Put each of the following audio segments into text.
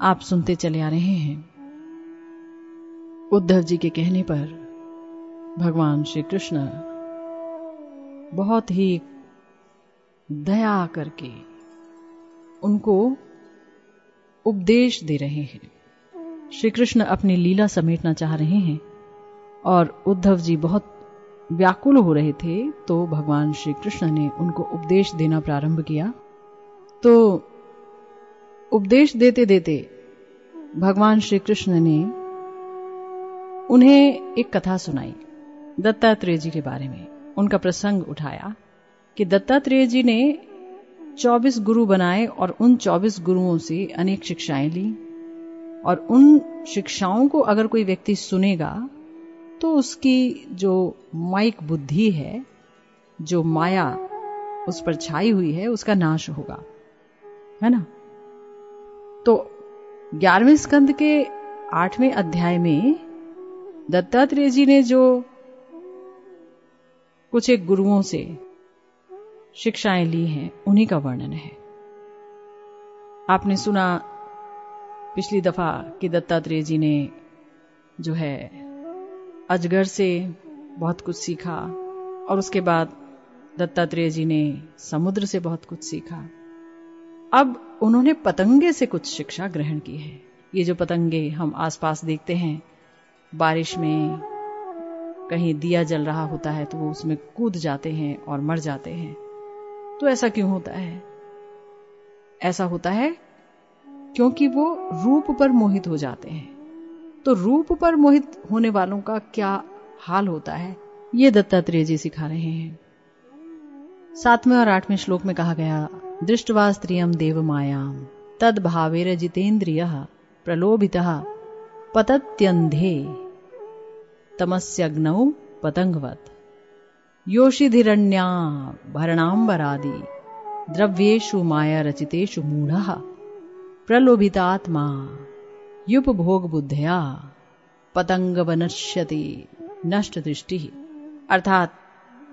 आप सुनते चले आ रहे हैं। उद्धव जी के कहने पर भगवान श्री कृष्ण बहुत ही दया करके उनको उपदेश दे रहे हैं। श्री कृष्ण अपनी लीला समेटना चाह रहे हैं और उद्धव जी बहुत व्याकुल हो रहे थे तो भगवान श्री कृष्ण ने उनको उपदेश देना प्रारंभ किया। तो उपदेश देते देते भगवान श्री कृष्ण ने उन्हें एक कथा सुनाई दत्तात्रेय जी के बारे में। उनका प्रसंग उठाया कि दत्तात्रेय जी ने 24 गुरु बनाए और उन 24 गुरुओं से अनेक शिक्षाएँ ली और उन शिक्षाओं को अगर कोई व्यक्ति सुनेगा तो उसकी जो माइक बुद्धि है, जो माया उस पर छाई हुई है, उसका नाश होगा। है ना? तो ग्यारहवें स्कंद के आठवें अध्याय में दत्तात्रेय जी ने जो कुछ एक गुरुओं से शिक्षाएँ ली हैं, उन्हीं का वर्णन है। आपने सुना पिछली दफ़ा कि दत्तात्रेय जी ने जो है अजगर से बहुत कुछ सीखा और उसके बाद दत्तात्रेय जी ने समुद्र से बहुत कुछ सीखा। अब उन्होंने पतंगे से कुछ शिक्षा ग्रहण की है। ये जो पतंगे हम आसपास देखते हैं, बारिश में कहीं दिया जल रहा होता है तो वो उसमें कूद जाते हैं और मर जाते हैं। तो ऐसा क्यों होता है? ऐसा होता है क्योंकि वो रूप पर मोहित हो जाते हैं। तो रूप पर मोहित होने वालों का क्या हाल होता है? ये दत्तात्रेय जी सिखा रहे हैं। सातवें और आठवें श्लोक में कहा गया दृष्टवा स्त्रियम देव मायाम तद भावेर जितेन्द्रिय प्रलोभित पतत्यंधे तमस्यग्नौ भरणाम्बरादि द्रव्येषु माया रचितेषु मूढ़। प्रलोभितात्मा युपभोग बुद्धया पतंग बनश्यति नष्ट दृष्टि अर्थात,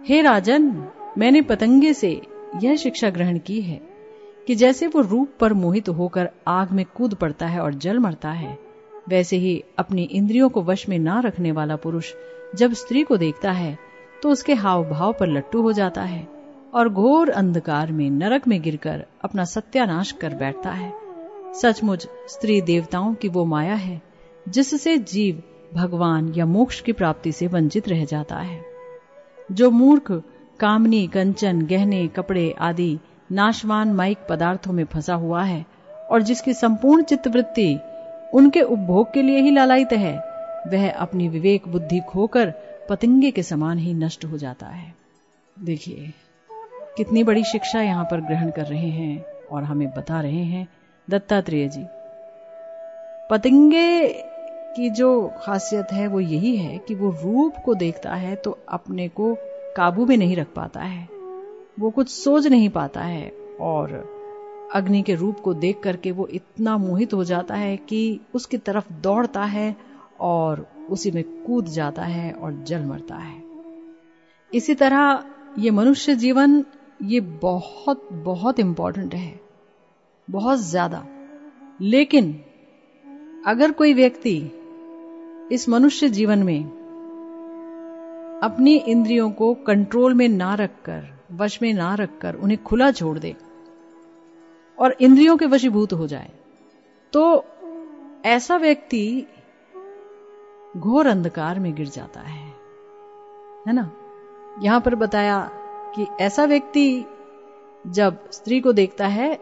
हे राजन, मैंने पतंगे से यह शिक्षा ग्रहण की है कि जैसे वो रूप पर मोहित होकर आग में कूद पड़ता है और जल मरता है, वैसे ही अपनी इंद्रियों को वश में ना रखने वाला पुरुष जब स्त्री को देखता है तो उसके हाव भाव पर लट्टू हो जाता है और घोर अंधकार में, नरक में गिरकर अपना सत्यानाश कर बैठता है। सचमुच स्त्री देवताओं की वो माया है, जिससे जीव भगवान या मोक्ष की प्राप्ति से वंचित रह जाता है। जो मूर्ख कामनी, कंचन, गहने, कपड़े आदि नाशवान माइक पदार्थों में फंसा हुआ है और जिसकी संपूर्ण चित्तवृत्ति उनके उपभोग के लिए ही लालायित है, वह अपनी विवेक बुद्धि खोकर पतंगे के समान ही नष्ट हो जाता है। देखिए, कितनी बड़ी शिक्षा यहाँ पर ग्रहण कर रहे हैं और हमें बता रहे हैं। दत्तात्रेय जी, पतंगे की जो खासियत है वो यही है कि वो रूप को देखता है तो अपने को काबू में नहीं रख पाता है। वो कुछ सोच नहीं पाता है और अग्नि के रूप को देख करके वो इतना मोहित हो जाता है कि उसकी तरफ़ दौड़ता है और उसी में कूद जाता है और जल मरता है। इसी तरह ये मनुष्य जीवन ये बहुत बहुत इंपॉर्टेंट है। बहुत ज़्यादा। लेकिन अगर कोई व्यक्ति इस मनुष्य जीवन में अपनी इंद्रियों को कंट्रोल में ना रखकर, वश में ना रखकर उन्हें खुला छोड़ दे और इंद्रियों के वशीभूत हो जाए। तो ऐसा व्यक्ति घोर अंधकार में गिर जाता है। है ना? यहाँ पर बताया कि ऐसा व्यक्ति जब स्त्री को देखता है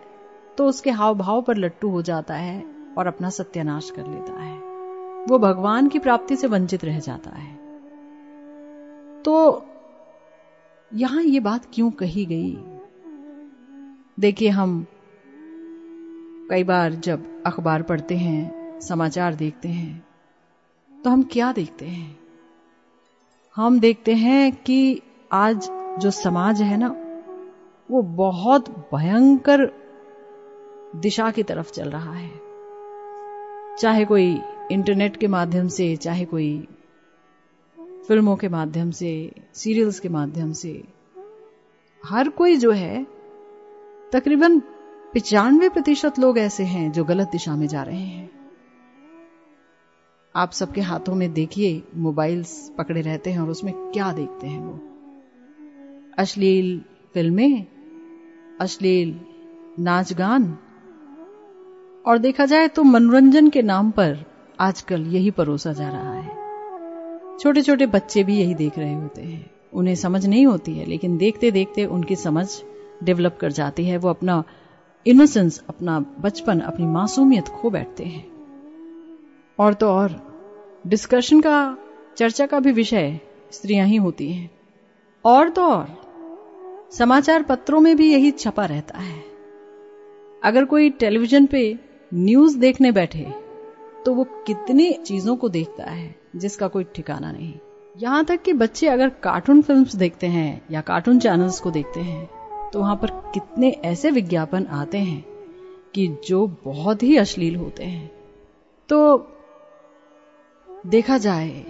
तो उसके हाव भाव पर लट्टू हो जाता है और अपना सत्यानाश कर लेता है। वो भगवान की प्राप्ति से वंचित रह जाता है। तो यहाँ ये बात क्यों कही गई? देखिए, हम कई बार जब अखबार पढ़ते हैं, समाचार देखते हैं तो हम क्या देखते हैं? हम देखते हैं कि आज जो समाज है ना, वो बहुत भयंकर दिशा की तरफ़ चल रहा है। चाहे कोई इंटरनेट के माध्यम से, चाहे कोई फ़िल्मों के माध्यम से, सीरियल्स के माध्यम से, हर कोई जो है, तकरीबन पिचानवे प्रतिशत लोग ऐसे हैं जो गलत दिशा में जा रहे हैं। आप सबके हाथों में देखिए, मोबाइल्स पकड़े रहते हैं और उसमें क्या देखते हैं वो। अश्लील फ़िल्में, अश्लील नाच गान और देखा जाए तो मनोरंजन के नाम पर आजकल यही परोसा जा रहा है। छोटे छोटे बच्चे भी यही देख रहे होते हैं। उन्हें समझ नहीं होती है, लेकिन देखते देखते उनकी समझ डेवलप कर जाती है। वो अपना इनोसेंस अपना बचपन, अपनी मासूमियत खो बैठते हैं। और तो और डिस्कशन का, चर्चा का भी विषय स्त्रियाँ ही होती हैं। और तो और, समाचार पत्रों में भी यही छपा रहता है। अगर कोई टेलीविज़न पे न्यूज़ देखने बैठे तो वो कितनी चीज़ों को देखता है। जिसका कोई ठिकाना नहीं। यहाँ तक कि बच्चे अगर कार्टून फिल्म्स देखते हैं या कार्टून चैनल्स को देखते हैं तो वहाँ पर कितने ऐसे विज्ञापन आते हैं कि जो बहुत ही अश्लील होते हैं। तो देखा जाए,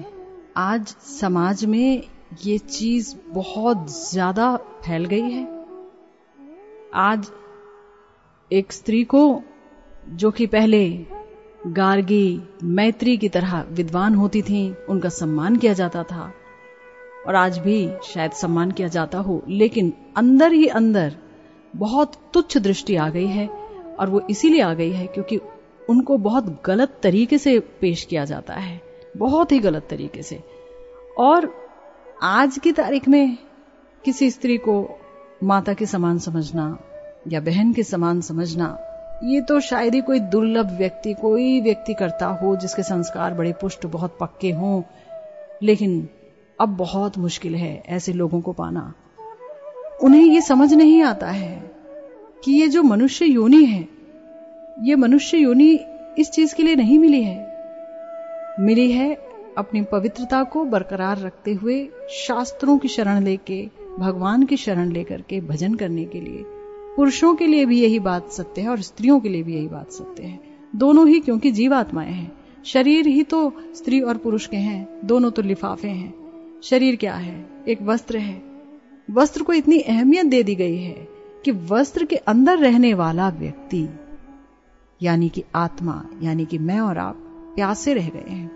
आज समाज में ये चीज़ बहुत ज़्यादा फैल गई है। आज एक स्त्री को, जो कि पहले गार्गी मैत्री की तरह विद्वान होती थी, उनका सम्मान किया जाता था। और आज भी शायद सम्मान किया जाता हो, लेकिन अंदर ही अंदर बहुत तुच्छ दृष्टि आ गई है, और वो इसीलिए आ गई है क्योंकि उनको बहुत गलत तरीके से पेश किया जाता है। बहुत ही गलत तरीके से। और आज की तारीख में किसी स्त्री को माता के समान समझना या बहन के समान समझना ये तो शायद ही कोई दुर्लभ व्यक्ति, कोई व्यक्ति करता हो जिसके संस्कार बड़े पुष्ट, बहुत पक्के हों। लेकिन अब बहुत मुश्किल है ऐसे लोगों को पाना। उन्हें ये समझ नहीं आता है कि ये जो मनुष्य योनि है, ये मनुष्य योनि इस चीज़ के लिए नहीं मिली है। मिली है अपनी पवित्रता को बरकरार रखते हुए शास्त्रों की शरण लेके, भगवान की शरण लेकर के भजन करने के लिए। पुरुषों के लिए भी यही बात सत्य है और स्त्रियों के लिए भी यही बात सत्य है। दोनों ही क्योंकि जीवात्माएँ हैं। शरीर ही तो स्त्री और पुरुष के हैं, दोनों तो लिफाफे हैं। शरीर क्या है? एक वस्त्र है। वस्त्र को इतनी अहमियत दे दी गई है कि वस्त्र के अंदर रहने वाला व्यक्ति, यानी कि आत्मा, यानी कि मैं और आप, प्यासे रह गए हैं।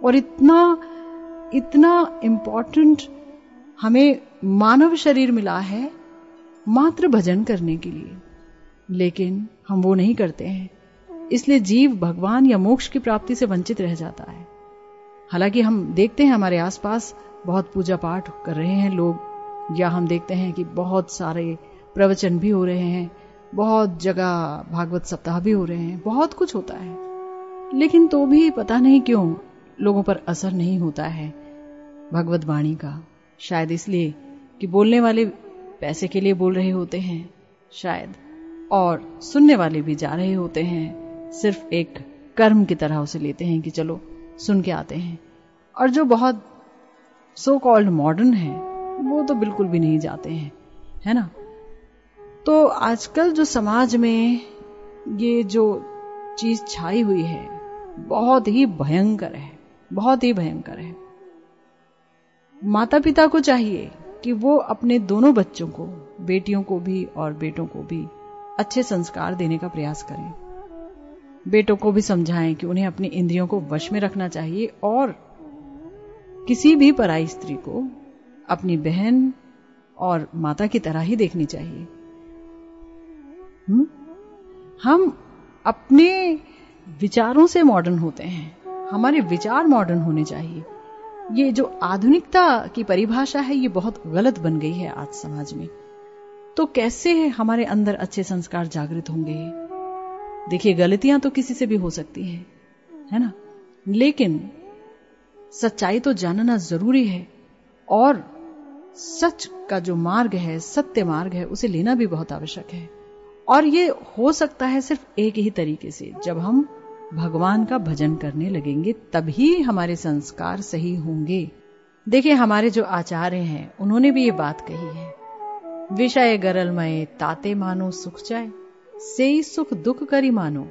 और इतना इतना इंपॉर्टेंट हमें मानव शरीर मिला है मात्र भजन करने के लिए। लेकिन हम वो नहीं करते हैं। इसलिए जीव भगवान या मोक्ष की प्राप्ति से वंचित रह जाता है। हालाँकि हम देखते हैं हमारे आसपास बहुत पूजा पाठ कर रहे हैं लोग, या हम देखते हैं कि बहुत सारे प्रवचन भी हो रहे हैं, बहुत जगह भागवत सप्ताह भी हो रहे हैं, बहुत कुछ होता है। लेकिन तो भी पता नहीं क्यों लोगों पर असर नहीं होता है भगवत वाणी का। शायद इसलिए कि बोलने वाले पैसे के लिए बोल रहे होते हैं, शायद, और सुनने वाले भी जा रहे होते हैं, सिर्फ़ एक कर्म की तरह उसे लेते हैं कि चलो, सुन के आते हैं। और जो बहुत सो कॉल्ड मॉडर्न है, वो तो बिल्कुल भी नहीं जाते हैं, है ना? तो आजकल जो समाज में ये जो चीज़ छाई हुई है, बहुत ही भयंकर है, बहुत ही भयंकर है। माता पिता को चाहिए कि वो अपने दोनों बच्चों को, बेटियों को भी और बेटों को भी अच्छे संस्कार देने का प्रयास करें। बेटों को भी समझाएँ कि उन्हें अपनी इंद्रियों को वश में रखना चाहिए और किसी भी पराई स्त्री को अपनी बहन और माता की तरह ही देखनी चाहिए। हुँ? हम अपने विचारों से मॉडर्न होते हैं। हमारे विचार मॉडर्न होने चाहिए। ये जो आधुनिकता की परिभाषा है, ये बहुत गलत बन गई है आज समाज में। तो कैसे हमारे अंदर अच्छे संस्कार जागृत होंगे? देखिए, गलतियाँ तो किसी से भी हो सकती है है ना? लेकिन सच्चाई तो जानना ज़रूरी है, और सच का जो मार्ग है, सत्य मार्ग है, उसे लेना भी बहुत आवश्यक है। और ये हो सकता है सिर्फ़ एक ही तरीके से, जब हम भगवान का भजन करने लगेंगे, तभी हमारे संस्कार सही होंगे। देखिए, हमारे जो आचार्य हैं, उन्होंने भी ये बात कही है। विषय गरलमय, ताते मानो सुख जाए से सुख दुख करी मानो।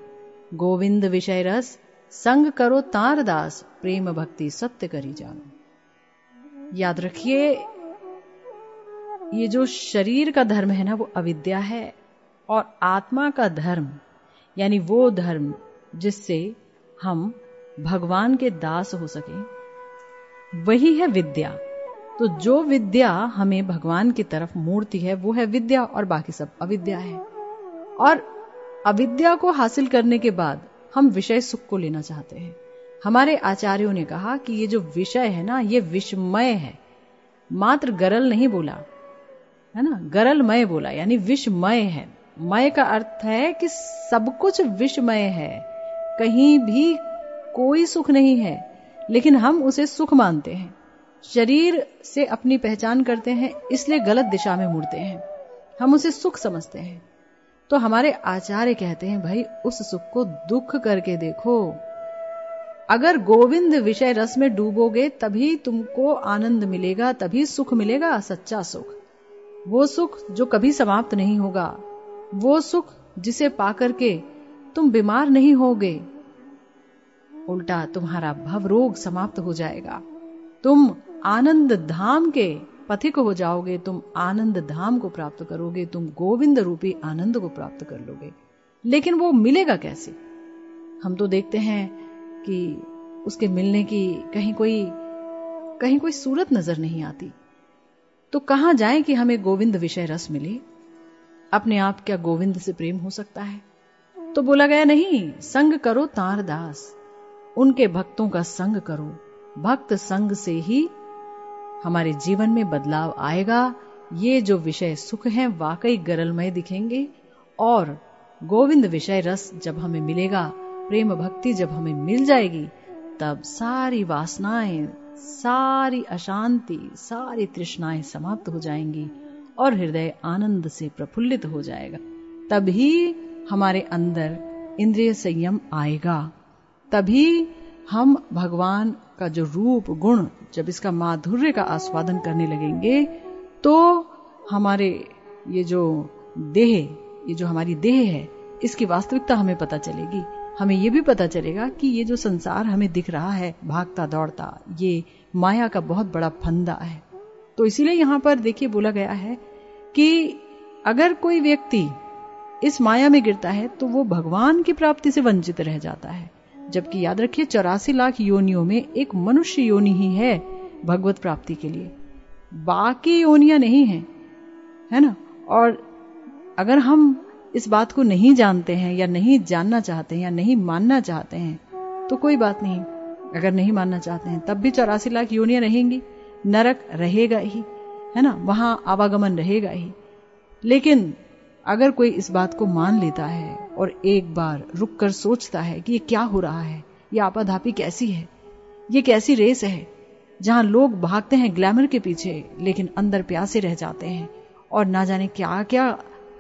गोविंद विषय रस, संग करो तार दास, प्रेम भक्ति सत्य करी जानो। याद रखिए, ये जो शरीर का धर्म है ना, वो अविद्या है, और आत्मा का धर्म, यानी वो धर्म जिससे हम भगवान के दास हो सके। वही है विद्या। तो जो विद्या हमें भगवान की तरफ़ मूर्ति है, वो है विद्या और बाकी सब अविद्या है। और अविद्या को हासिल करने के बाद हम विषय सुख को लेना चाहते हैं। हमारे आचार्यों ने कहा कि ये जो विषय है ना, ये विषमय है। मात्र गरल नहीं बोला, है ना? गरलमय बोला, यानी विषमय है। मय का अर्थ है कि सब कुछ विषमय है। कहीं भी कोई सुख नहीं है, लेकिन हम उसे सुख मानते हैं। शरीर से अपनी पहचान करते हैं, इसलिए गलत दिशा में मुड़ते हैं। हम उसे सुख समझते हैं। तो हमारे आचार्य कहते हैं, भाई, उस सुख को दुख करके देखो। अगर गोविंद विषय रस में डूबोगे, तभी तुमको आनंद मिलेगा, तभी सुख मिलेगा, सच्चा सुख। वो सुख जो कभी समाप्त नहीं होगा, वो सुख जिसे पाकर के तुम बीमार नहीं होगे। उल्टा तुम्हारा भव रोग समाप्त हो जाएगा। तुम आनंद धाम के पथिक हो जाओगे, तुम आनंद धाम को प्राप्त करोगे, तुम गोविंद रूपी आनंद को प्राप्त कर लोगे। लेकिन वो मिलेगा कैसे? हम तो देखते हैं कि उसके मिलने की कहीं कोई कहीं कोई सूरत नज़र नहीं आती। तो कहाँ जाए कि हमें गोविंद विषय रस मिले? अपने आप क्या गोविंद से प्रेम हो सकता है? तो बोला गया, नहीं, संग करो तार दास उनके भक्तों का संग करो। भक्त संग से ही हमारे जीवन में बदलाव आएगा। ये जो विषय सुख हैं, वाकई गरलमय दिखेंगे। और गोविंद विषय रस जब हमें मिलेगा, प्रेम भक्ति जब हमें मिल जाएगी, तब सारी वासनाएँ, सारी अशांति, सारी तृष्णाएँ समाप्त हो जाएँगी और हृदय आनंद से प्रफुल्लित हो जाएगा। तभी हमारे अंदर इंद्रिय संयम आएगा, तभी हम भगवान का जो रूप, गुण, जब इसका माधुर्य का आस्वादन करने लगेंगे तो हमारे ये जो देह, ये जो हमारी देह है, इसकी वास्तविकता हमें पता चलेगी। हमें ये भी पता चलेगा कि ये जो संसार हमें दिख रहा है, भागता, दौड़ता, ये माया का बहुत बड़ा फंदा है। तो इसीलिए यहाँ पर देखिए बोला गया है कि अगर कोई व्यक्ति इस माया में गिरता है तो वो भगवान की प्राप्ति से वंचित रह जाता है। जबकि याद रखिए, चौरासी लाख योनियों में एक मनुष्य योनि ही है भगवत प्राप्ति के लिए। बाकी योनियाँ नहीं है है ना? और अगर हम इस बात को नहीं जानते हैं, या नहीं जानना चाहते हैं, या नहीं मानना चाहते हैं तो कोई बात नहीं। अगर नहीं मानना चाहते हैं, तब भी चौरासी लाख योनियाँ रहेंगी। नरक रहेगा ही, है ना? वहाँ आवागमन रहेगा ही। लेकिन अगर कोई इस बात को मान लेता है और एक बार रुक कर सोचता है कि ये क्या हो रहा है, ये आपाधापी कैसी है, ये कैसी रेस है, जहाँ लोग भागते हैं ग्लैमर के पीछे, लेकिन अंदर प्यासे रह जाते हैं और ना जाने क्या क्या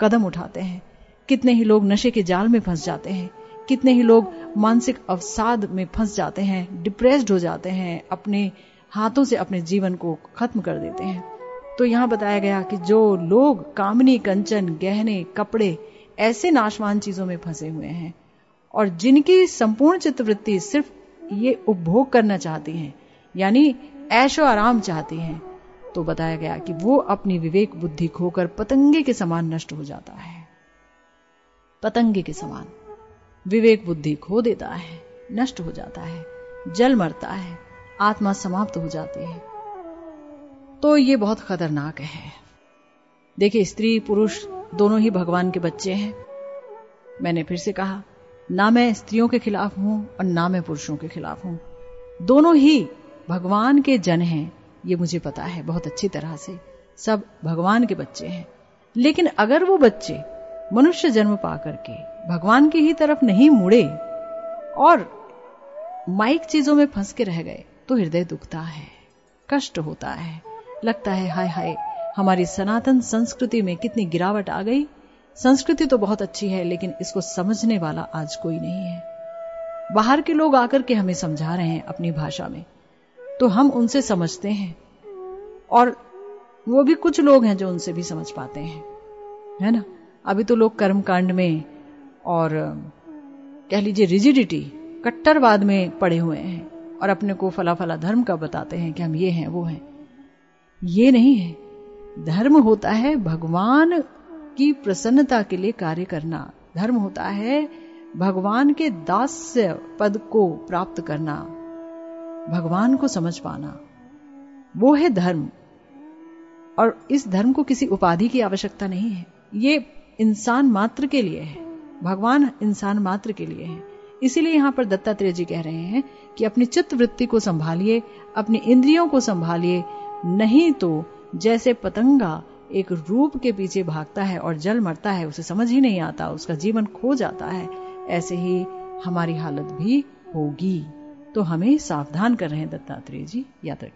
कदम उठाते हैं। कितने ही लोग नशे के जाल में फंस जाते हैं, कितने ही लोग मानसिक अवसाद में फंस जाते हैं, डिप्रेस्ड हो जाते हैं, अपने हाथों से अपने जीवन को खत्म कर देते हैं। तो यहाँ बताया गया कि जो लोग कामनी, कंचन, गहने, कपड़े, ऐसे नाशवान चीज़ों में फंसे हुए हैं और जिनकी संपूर्ण चित्तवृत्ति सिर्फ़ ये उपभोग करना चाहती हैं, यानी ऐशो आराम चाहती हैं तो बताया गया कि वो अपनी विवेक बुद्धि खोकर पतंगे के समान नष्ट हो जाता है। पतंगे के समान विवेक बुद्धि खो देता है, नष्ट हो जाता है, जल मरता है, आत्मा समाप्त हो जाती है। तो ये बहुत खतरनाक है। देखिए, स्त्री, पुरुष दोनों ही भगवान के बच्चे हैं। मैंने फिर से कहा, ना मैं स्त्रियों के खिलाफ हूँ और ना मैं पुरुषों के खिलाफ हूँ। दोनों ही भगवान के जन हैं, ये मुझे पता है, बहुत अच्छी तरह से। सब भगवान के बच्चे हैं। लेकिन अगर वो बच्चे मनुष्य जन्म पा करके भगवान की ही तरफ़ नहीं मुड़े और माइक चीज़ों में फंस के रह गए तो हृदय दुखता है, कष्ट होता है। लगता है, हाय हाय, हमारी सनातन संस्कृति में कितनी गिरावट आ गई। संस्कृति तो बहुत अच्छी है, लेकिन इसको समझने वाला आज कोई नहीं है। बाहर के लोग आकर के हमें समझा रहे हैं अपनी भाषा में तो हम उनसे समझते हैं। और वो भी कुछ लोग हैं जो उनसे भी समझ पाते हैं, है ना? अभी तो लोग कर्म कांड में और, कह लीजिए, रिजिडिटी, कट्टरवाद में पड़े हुए हैं और अपने को फला फला धर्म का बताते हैं कि हम ये हैं, वो हैं। ये नहीं है। धर्म होता है भगवान की प्रसन्नता के लिए कार्य करना। धर्म होता है भगवान के दास्य पद को प्राप्त करना। भगवान को समझ पाना। वो है धर्म। और इस धर्म को किसी उपाधि की आवश्यकता नहीं है। ये इंसान मात्र के लिए है। भगवान इंसान मात्र के लिए है। इसीलिए यहाँ पर दत्तात्रेय जी कह रहे हैं कि अपनी चित्त वृत्ति को संभालिए, अपनी इंद्रियों को संभालिए नहीं तो जैसे पतंगा एक रूप के पीछे भागता है और जल मरता है, उसे समझ ही नहीं आता, उसका जीवन खो जाता है। ऐसे ही हमारी हालत भी होगी। तो हमें सावधान कर रहे हैं दत्तात्रेय जी, यात्रा